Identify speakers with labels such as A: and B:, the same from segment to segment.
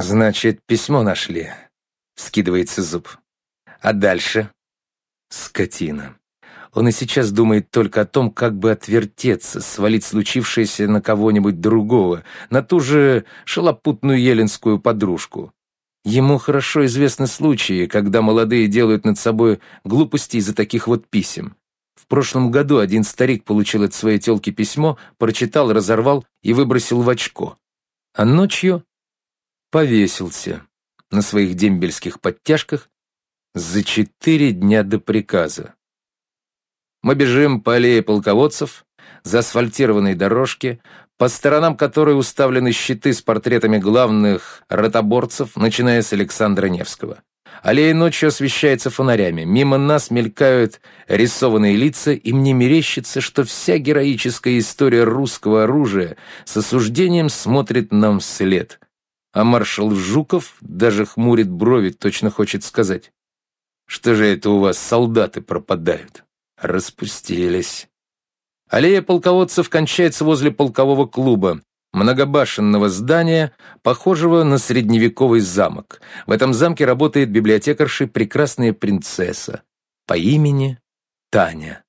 A: «Значит, письмо нашли», — вскидывается зуб. «А дальше?» «Скотина. Он и сейчас думает только о том, как бы отвертеться, свалить случившееся на кого-нибудь другого, на ту же шалопутную еленскую подружку. Ему хорошо известны случаи, когда молодые делают над собой глупости из-за таких вот писем. В прошлом году один старик получил от своей телки письмо, прочитал, разорвал и выбросил в очко. А ночью повесился на своих дембельских подтяжках за четыре дня до приказа. Мы бежим по аллее полководцев, за асфальтированной дорожке, по сторонам которой уставлены щиты с портретами главных ротоборцев, начиная с Александра Невского. Аллея ночью освещается фонарями. Мимо нас мелькают рисованные лица, и мне мерещится, что вся героическая история русского оружия с осуждением смотрит нам вслед. А маршал Жуков даже хмурит брови, точно хочет сказать. Что же это у вас солдаты пропадают? Распустились. Аллея полководцев кончается возле полкового клуба, многобашенного здания, похожего на средневековый замок. В этом замке работает библиотекарша прекрасная принцесса по имени Таня.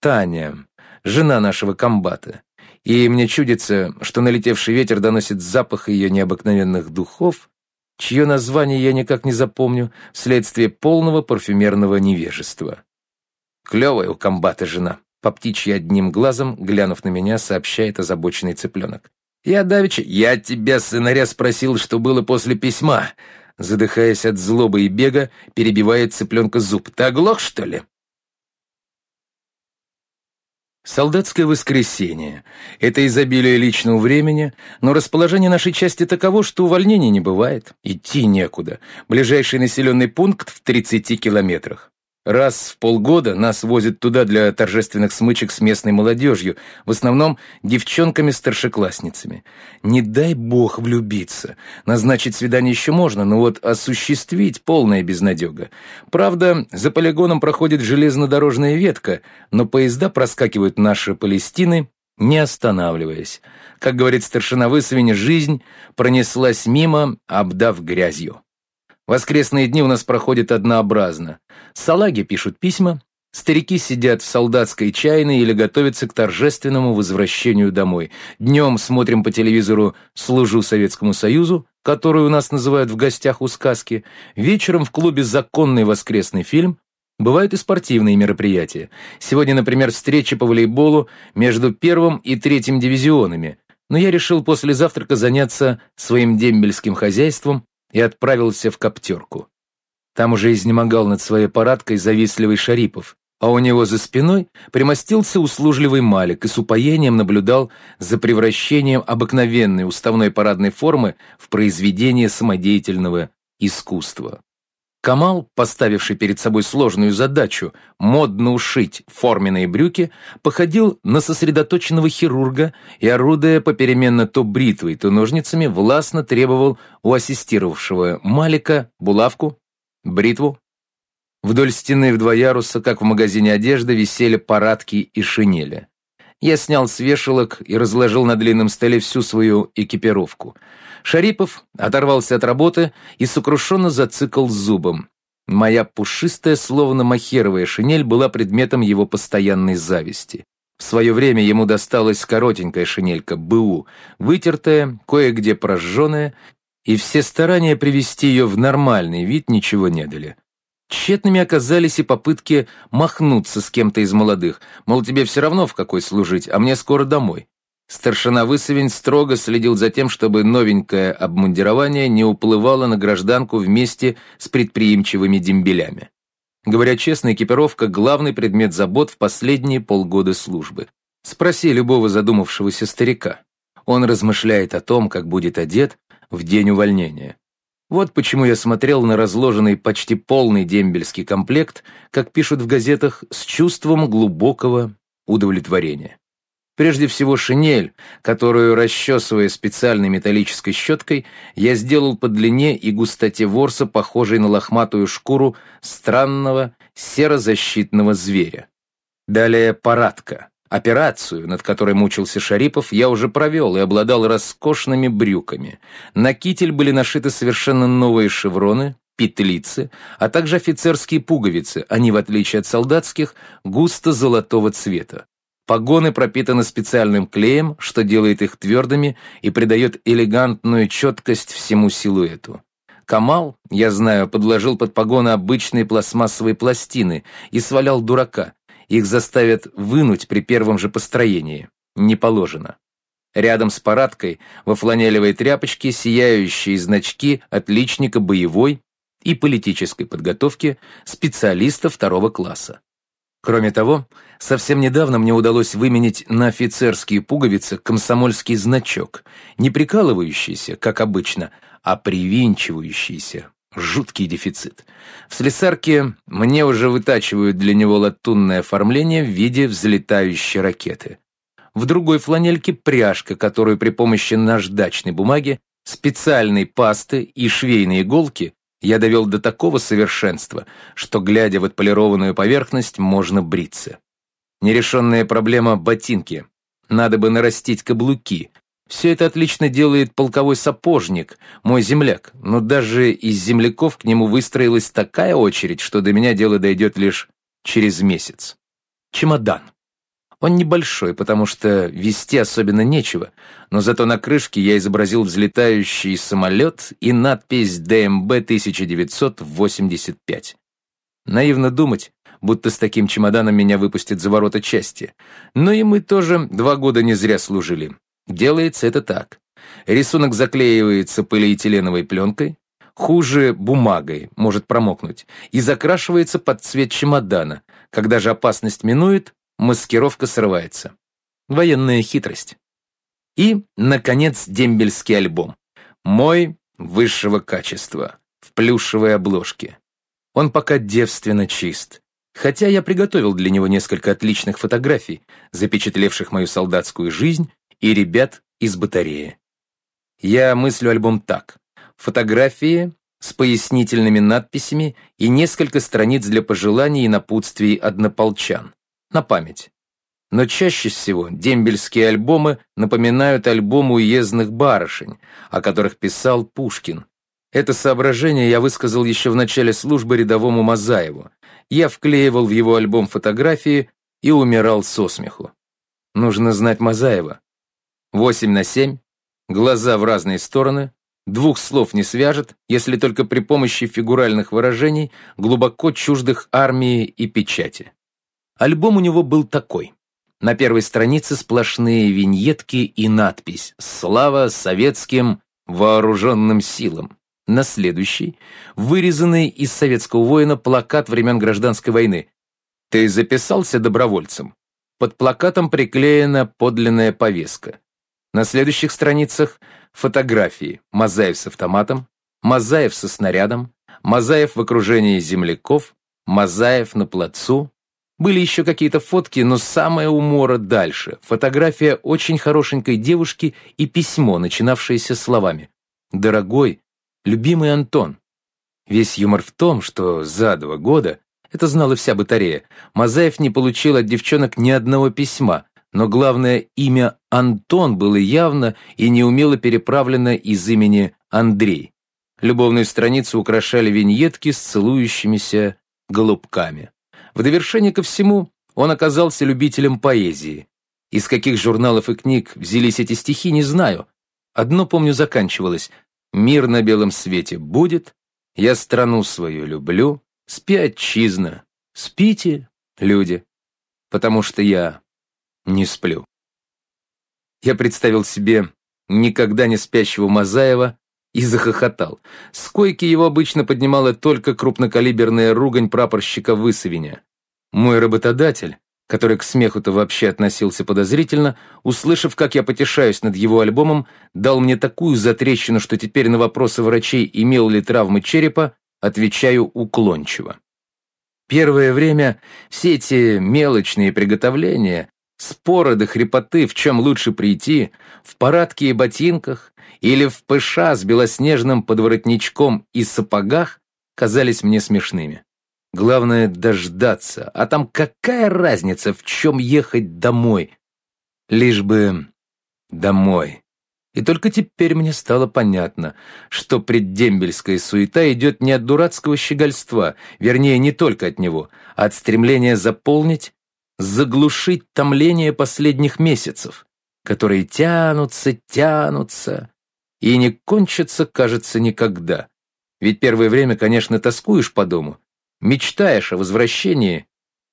A: Таня, жена нашего комбата. И мне чудится, что налетевший ветер доносит запах ее необыкновенных духов, чье название я никак не запомню, вследствие полного парфюмерного невежества. Клевая у комбата жена. По птичьи одним глазом, глянув на меня, сообщает озабоченный цыпленок. «Я давеча, я тебя, сынаря, спросил, что было после письма». Задыхаясь от злобы и бега, перебивает цыпленка зуб. «Ты оглох, что ли?» Солдатское воскресенье — это изобилие личного времени, но расположение нашей части таково, что увольнений не бывает. Идти некуда. Ближайший населенный пункт в 30 километрах. Раз в полгода нас возят туда для торжественных смычек с местной молодежью, в основном девчонками-старшеклассницами. Не дай бог влюбиться. Назначить свидание еще можно, но вот осуществить полная безнадега. Правда, за полигоном проходит железнодорожная ветка, но поезда проскакивают наши Палестины, не останавливаясь. Как говорит старшина Высовень, жизнь пронеслась мимо, обдав грязью. Воскресные дни у нас проходят однообразно. Салаги пишут письма, старики сидят в солдатской чайной или готовятся к торжественному возвращению домой. Днем смотрим по телевизору «Служу Советскому Союзу», которую у нас называют в гостях у сказки. Вечером в клубе «Законный воскресный фильм», Бывают и спортивные мероприятия. Сегодня, например, встреча по волейболу между первым и третьим дивизионами. Но я решил после завтрака заняться своим дембельским хозяйством и отправился в коптерку. Там уже изнемогал над своей парадкой завистливый Шарипов, а у него за спиной примостился услужливый Малик и с упоением наблюдал за превращением обыкновенной уставной парадной формы в произведение самодеятельного искусства. Камал, поставивший перед собой сложную задачу модно ушить форменные брюки, походил на сосредоточенного хирурга и, орудуя попеременно то бритвой, то ножницами, властно требовал у ассистировавшего Малика булавку, бритву. Вдоль стены в два яруса, как в магазине одежды, висели парадки и шинели. Я снял с вешалок и разложил на длинном столе всю свою экипировку — Шарипов оторвался от работы и сокрушенно зацикал зубом. Моя пушистая, словно махеровая шинель была предметом его постоянной зависти. В свое время ему досталась коротенькая шинелька БУ, вытертая, кое-где прожженная, и все старания привести ее в нормальный вид ничего не дали. Тщетными оказались и попытки махнуться с кем-то из молодых, мол, тебе все равно в какой служить, а мне скоро домой. Старшина Высовень строго следил за тем, чтобы новенькое обмундирование не уплывало на гражданку вместе с предприимчивыми дембелями. Говоря честно, экипировка – главный предмет забот в последние полгода службы. Спроси любого задумавшегося старика. Он размышляет о том, как будет одет в день увольнения. Вот почему я смотрел на разложенный почти полный дембельский комплект, как пишут в газетах, с чувством глубокого удовлетворения. Прежде всего шинель, которую, расчесывая специальной металлической щеткой, я сделал по длине и густоте ворса, похожей на лохматую шкуру странного серо-защитного зверя. Далее парадка. Операцию, над которой мучился Шарипов, я уже провел и обладал роскошными брюками. На китель были нашиты совершенно новые шевроны, петлицы, а также офицерские пуговицы, они, в отличие от солдатских, густо золотого цвета. Погоны пропитаны специальным клеем, что делает их твердыми и придает элегантную четкость всему силуэту. Камал, я знаю, подложил под погоны обычные пластмассовые пластины и свалял дурака, их заставят вынуть при первом же построении. Не положено. Рядом с парадкой во фланелевой тряпочке сияющие значки отличника боевой и политической подготовки специалиста второго класса. Кроме того, совсем недавно мне удалось выменить на офицерские пуговицы комсомольский значок, не прикалывающийся, как обычно, а привинчивающийся, Жуткий дефицит. В слесарке мне уже вытачивают для него латунное оформление в виде взлетающей ракеты. В другой фланельке пряжка, которую при помощи наждачной бумаги, специальной пасты и швейной иголки я довел до такого совершенства, что, глядя в отполированную поверхность, можно бриться. Нерешенная проблема ботинки. Надо бы нарастить каблуки, все это отлично делает полковой сапожник, мой земляк, но даже из земляков к нему выстроилась такая очередь, что до меня дело дойдет лишь через месяц. Чемодан. Он небольшой, потому что вести особенно нечего, но зато на крышке я изобразил взлетающий самолет и надпись «ДМБ 1985». Наивно думать, будто с таким чемоданом меня выпустят за ворота части. Но и мы тоже два года не зря служили. Делается это так. Рисунок заклеивается полиэтиленовой пленкой, хуже бумагой, может промокнуть, и закрашивается под цвет чемодана. Когда же опасность минует, маскировка срывается. Военная хитрость. И, наконец, дембельский альбом. Мой высшего качества, в плюшевой обложке. Он пока девственно чист. Хотя я приготовил для него несколько отличных фотографий, запечатлевших мою солдатскую жизнь и ребят из батареи. Я мыслю альбом так. Фотографии с пояснительными надписями и несколько страниц для пожеланий и напутствий однополчан. На память. Но чаще всего дембельские альбомы напоминают альбом уездных барышень, о которых писал Пушкин. Это соображение я высказал еще в начале службы рядовому Мазаеву. Я вклеивал в его альбом фотографии и умирал со смеху. Нужно знать Мазаева. 8 на 7, глаза в разные стороны, двух слов не свяжет, если только при помощи фигуральных выражений, глубоко чуждых армии и печати. Альбом у него был такой. На первой странице сплошные виньетки и надпись «Слава советским вооруженным силам». На следующей — вырезанный из советского воина плакат времен Гражданской войны. «Ты записался добровольцем?» Под плакатом приклеена подлинная повестка. На следующих страницах фотографии Мазаев с автоматом, Мазаев со снарядом, Мазаев в окружении земляков, Мазаев на плацу. Были еще какие-то фотки, но самое умора дальше. Фотография очень хорошенькой девушки и письмо, начинавшееся словами «Дорогой, любимый Антон». Весь юмор в том, что за два года, это знала вся батарея, Мазаев не получил от девчонок ни одного письма, но главное имя Антон было явно и неумело переправлено из имени Андрей. Любовную страницу украшали виньетки с целующимися голубками. В довершение ко всему он оказался любителем поэзии. Из каких журналов и книг взялись эти стихи, не знаю. Одно, помню, заканчивалось «Мир на белом свете будет, я страну свою люблю, спи, отчизна, спите, люди, потому что я не сплю. Я представил себе никогда не спящего Мазаева и захохотал. С койки его обычно поднимала только крупнокалиберная ругань прапорщика Высовиня. Мой работодатель, который к смеху-то вообще относился подозрительно, услышав, как я потешаюсь над его альбомом, дал мне такую затрещину, что теперь на вопросы врачей, имел ли травмы черепа, отвечаю уклончиво. Первое время все эти мелочные приготовления Споры до хрипоты, в чем лучше прийти, в парадке и ботинках или в пыша с белоснежным подворотничком и сапогах, казались мне смешными. Главное — дождаться. А там какая разница, в чем ехать домой? Лишь бы домой. И только теперь мне стало понятно, что преддембельская суета идет не от дурацкого щегольства, вернее, не только от него, а от стремления заполнить, заглушить томление последних месяцев, которые тянутся, тянутся и не кончатся, кажется, никогда. Ведь первое время, конечно, тоскуешь по дому, мечтаешь о возвращении,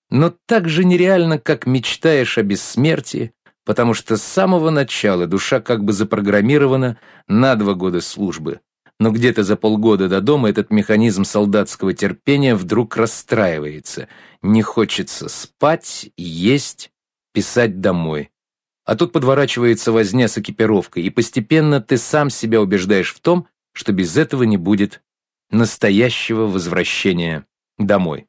A: но так же нереально, как мечтаешь о бессмертии, потому что с самого начала душа как бы запрограммирована на два года службы. Но где-то за полгода до дома этот механизм солдатского терпения вдруг расстраивается. Не хочется спать, есть, писать домой. А тут подворачивается возня с экипировкой, и постепенно ты сам себя убеждаешь в том, что без этого не будет настоящего возвращения домой.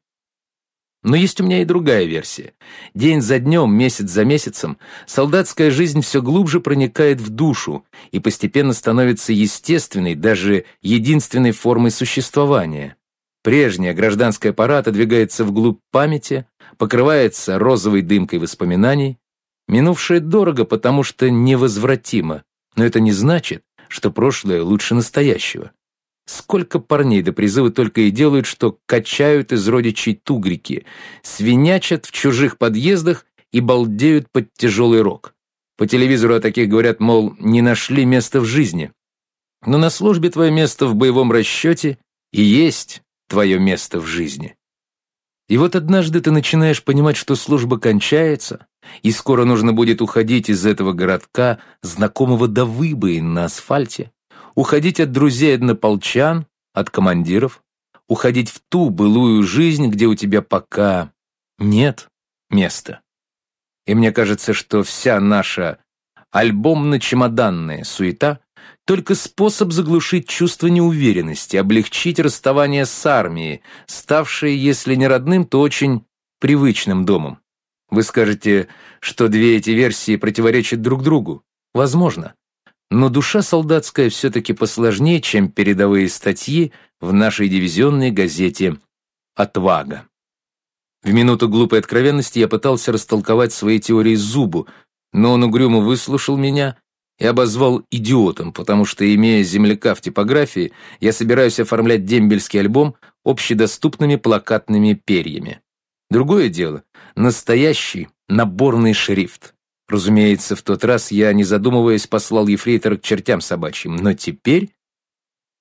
A: Но есть у меня и другая версия. День за днем, месяц за месяцем, солдатская жизнь все глубже проникает в душу и постепенно становится естественной, даже единственной формой существования. Прежняя гражданская пора отодвигается вглубь памяти, покрывается розовой дымкой воспоминаний. Минувшее дорого, потому что невозвратимо, но это не значит, что прошлое лучше настоящего. Сколько парней до призыва только и делают, что качают из родичей тугрики, свинячат в чужих подъездах и балдеют под тяжелый рок. По телевизору о таких говорят, мол, не нашли места в жизни. Но на службе твое место в боевом расчете и есть твое место в жизни. И вот однажды ты начинаешь понимать, что служба кончается, и скоро нужно будет уходить из этого городка, знакомого до выбоин на асфальте, уходить от друзей-однополчан, от командиров, уходить в ту былую жизнь, где у тебя пока нет места. И мне кажется, что вся наша альбомно-чемоданная суета только способ заглушить чувство неуверенности, облегчить расставание с армией, ставшее, если не родным, то очень привычным домом. Вы скажете, что две эти версии противоречат друг другу. Возможно. Но душа солдатская все-таки посложнее, чем передовые статьи в нашей дивизионной газете «Отвага». В минуту глупой откровенности я пытался растолковать свои теории Зубу, но он угрюмо выслушал меня и обозвал идиотом, потому что, имея земляка в типографии, я собираюсь оформлять дембельский альбом общедоступными плакатными перьями. Другое дело — настоящий наборный шрифт. Разумеется, в тот раз я, не задумываясь, послал ефрейтора к чертям собачьим, но теперь...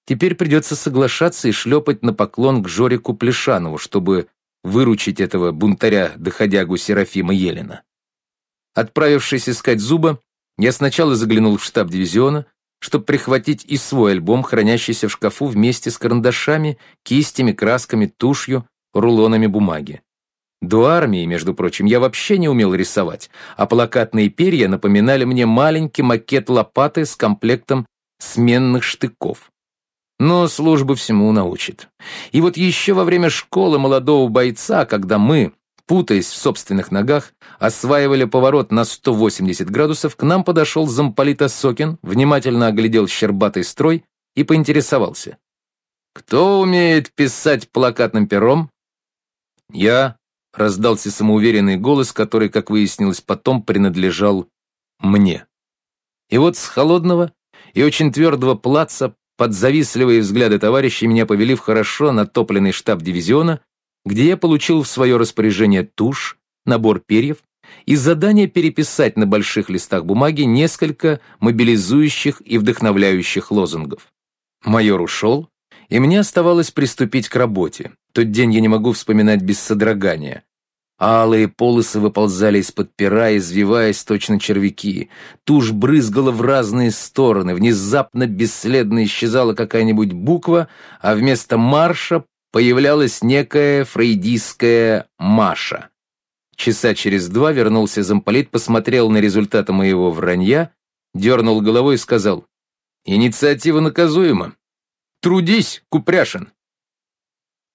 A: Теперь придется соглашаться и шлепать на поклон к Жорику Плешанову, чтобы выручить этого бунтаря-доходягу Серафима Елена. Отправившись искать зуба, я сначала заглянул в штаб дивизиона, чтобы прихватить и свой альбом, хранящийся в шкафу вместе с карандашами, кистями, красками, тушью, рулонами бумаги. До армии, между прочим, я вообще не умел рисовать, а плакатные перья напоминали мне маленький макет лопаты с комплектом сменных штыков. Но служба всему научит. И вот еще во время школы молодого бойца, когда мы, путаясь в собственных ногах, осваивали поворот на 180 градусов, к нам подошел замполит Осокин, внимательно оглядел щербатый строй и поинтересовался. «Кто умеет писать плакатным пером?» «Я», раздался самоуверенный голос, который, как выяснилось потом, принадлежал мне. И вот с холодного и очень твердого плаца под завистливые взгляды товарищей меня повели в хорошо натопленный штаб дивизиона, где я получил в свое распоряжение тушь, набор перьев и задание переписать на больших листах бумаги несколько мобилизующих и вдохновляющих лозунгов. Майор ушел, и мне оставалось приступить к работе. Тот день я не могу вспоминать без содрогания. Алые полосы выползали из-под пера, извиваясь точно червяки. Тушь брызгала в разные стороны. Внезапно бесследно исчезала какая-нибудь буква, а вместо марша появлялась некая фрейдистская Маша. Часа через два вернулся замполит, посмотрел на результаты моего вранья, дернул головой и сказал, «Инициатива наказуема. Трудись, Купряшин!»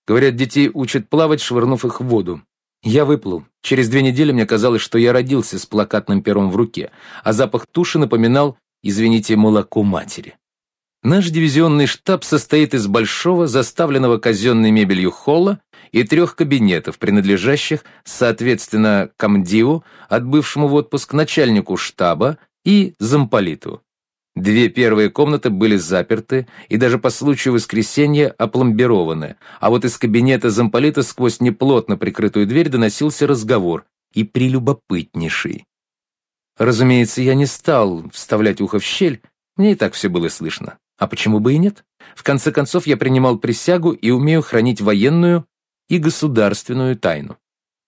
A: Говорят, детей учат плавать, швырнув их в воду. Я выплыл. Через две недели мне казалось, что я родился с плакатным пером в руке, а запах туши напоминал, извините, молоко матери. Наш дивизионный штаб состоит из большого, заставленного казенной мебелью холла и трех кабинетов, принадлежащих, соответственно, комдиву, отбывшему в отпуск, начальнику штаба и замполиту. Две первые комнаты были заперты и даже по случаю воскресенья опломбированы, а вот из кабинета замполита сквозь неплотно прикрытую дверь доносился разговор, и прелюбопытнейший. Разумеется, я не стал вставлять ухо в щель, мне и так все было слышно. А почему бы и нет? В конце концов, я принимал присягу и умею хранить военную и государственную тайну.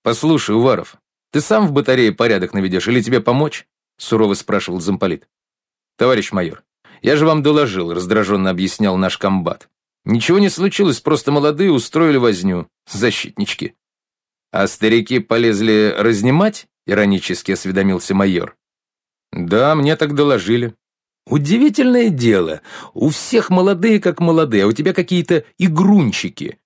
A: «Послушай, Уваров, ты сам в батарее порядок наведешь или тебе помочь?» — сурово спрашивал замполит. «Товарищ майор, я же вам доложил», — раздраженно объяснял наш комбат. «Ничего не случилось, просто молодые устроили возню. Защитнички». «А старики полезли разнимать?» — иронически осведомился майор. «Да, мне так доложили». «Удивительное дело. У всех молодые как молодые, а у тебя какие-то игрунчики.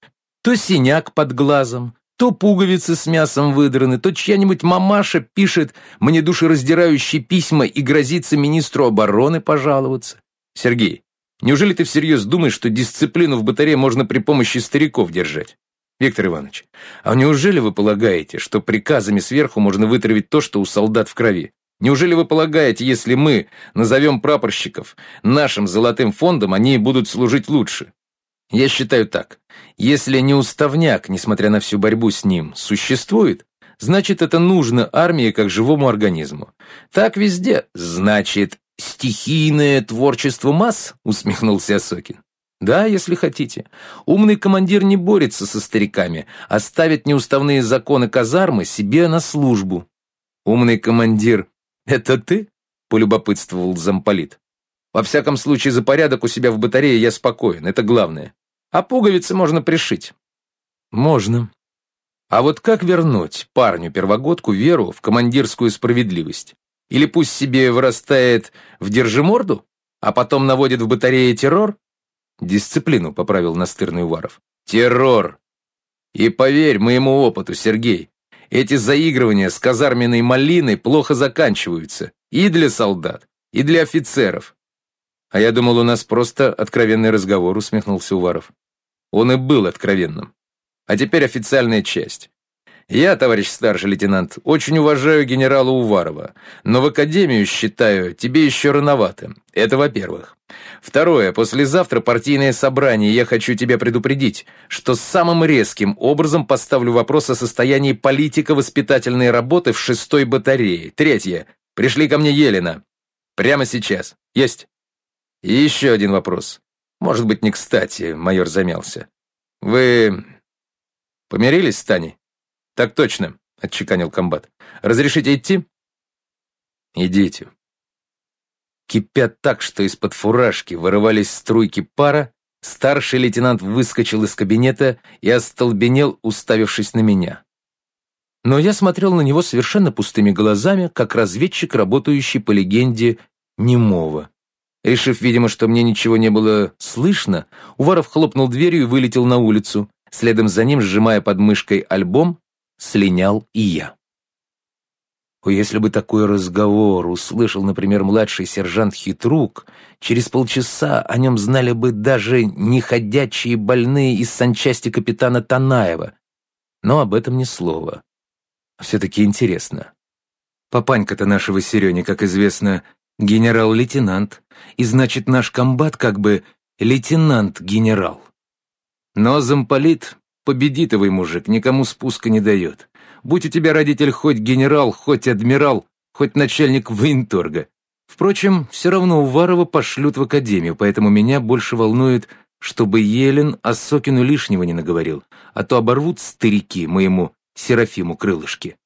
A: То синяк под глазом, то пуговицы с мясом выдраны, то чья-нибудь мамаша пишет мне душераздирающие письма и грозится министру обороны пожаловаться. Сергей, неужели ты всерьез думаешь, что дисциплину в батарее можно при помощи стариков держать? Виктор Иванович, а неужели вы полагаете, что приказами сверху можно вытравить то, что у солдат в крови? Неужели вы полагаете, если мы назовем прапорщиков нашим золотым фондом, они будут служить лучше? Я считаю так. Если неуставняк, несмотря на всю борьбу с ним, существует, значит, это нужно армии как живому организму. Так везде. Значит, стихийное творчество масс, усмехнулся Осокин. Да, если хотите. Умный командир не борется со стариками, а ставит неуставные законы казармы себе на службу. Умный командир — это ты? Полюбопытствовал замполит. Во всяком случае, за порядок у себя в батарее я спокоен, это главное. А пуговицы можно пришить. Можно. А вот как вернуть парню-первогодку веру в командирскую справедливость? Или пусть себе вырастает в держиморду, а потом наводит в батарее террор? Дисциплину, поправил настырный Уваров. Террор. И поверь моему опыту, Сергей, эти заигрывания с казарменной малиной плохо заканчиваются и для солдат, и для офицеров. А я думал, у нас просто откровенный разговор, усмехнулся Уваров. Он и был откровенным. А теперь официальная часть. Я, товарищ старший лейтенант, очень уважаю генерала Уварова, но в академию, считаю, тебе еще рановато. Это во-первых. Второе, послезавтра партийное собрание, я хочу тебя предупредить, что самым резким образом поставлю вопрос о состоянии политико-воспитательной работы в шестой батарее. Третье, пришли ко мне Елена. Прямо сейчас. Есть. И еще один вопрос. Может быть, не кстати, майор замялся. Вы помирились с Таней? Так точно, отчеканил комбат. Разрешите идти? Идите. Кипя так, что из-под фуражки вырывались струйки пара, старший лейтенант выскочил из кабинета и остолбенел, уставившись на меня. Но я смотрел на него совершенно пустыми глазами, как разведчик, работающий по легенде немого. Решив, видимо, что мне ничего не было слышно, Уваров хлопнул дверью и вылетел на улицу. Следом за ним, сжимая под мышкой альбом, слинял и я. Если бы такой разговор услышал, например, младший сержант Хитрук, через полчаса о нем знали бы даже неходячие больные из санчасти капитана Танаева. Но об этом ни слова. Все-таки интересно. Папанька-то нашего Серени, как известно, генерал-лейтенант, и значит наш комбат как бы лейтенант-генерал. Но замполит победитовый мужик, никому спуска не дает. Будь у тебя родитель хоть генерал, хоть адмирал, хоть начальник военторга. Впрочем, все равно Уварова пошлют в академию, поэтому меня больше волнует, чтобы Елен Осокину лишнего не наговорил, а то оборвут старики моему Серафиму крылышки.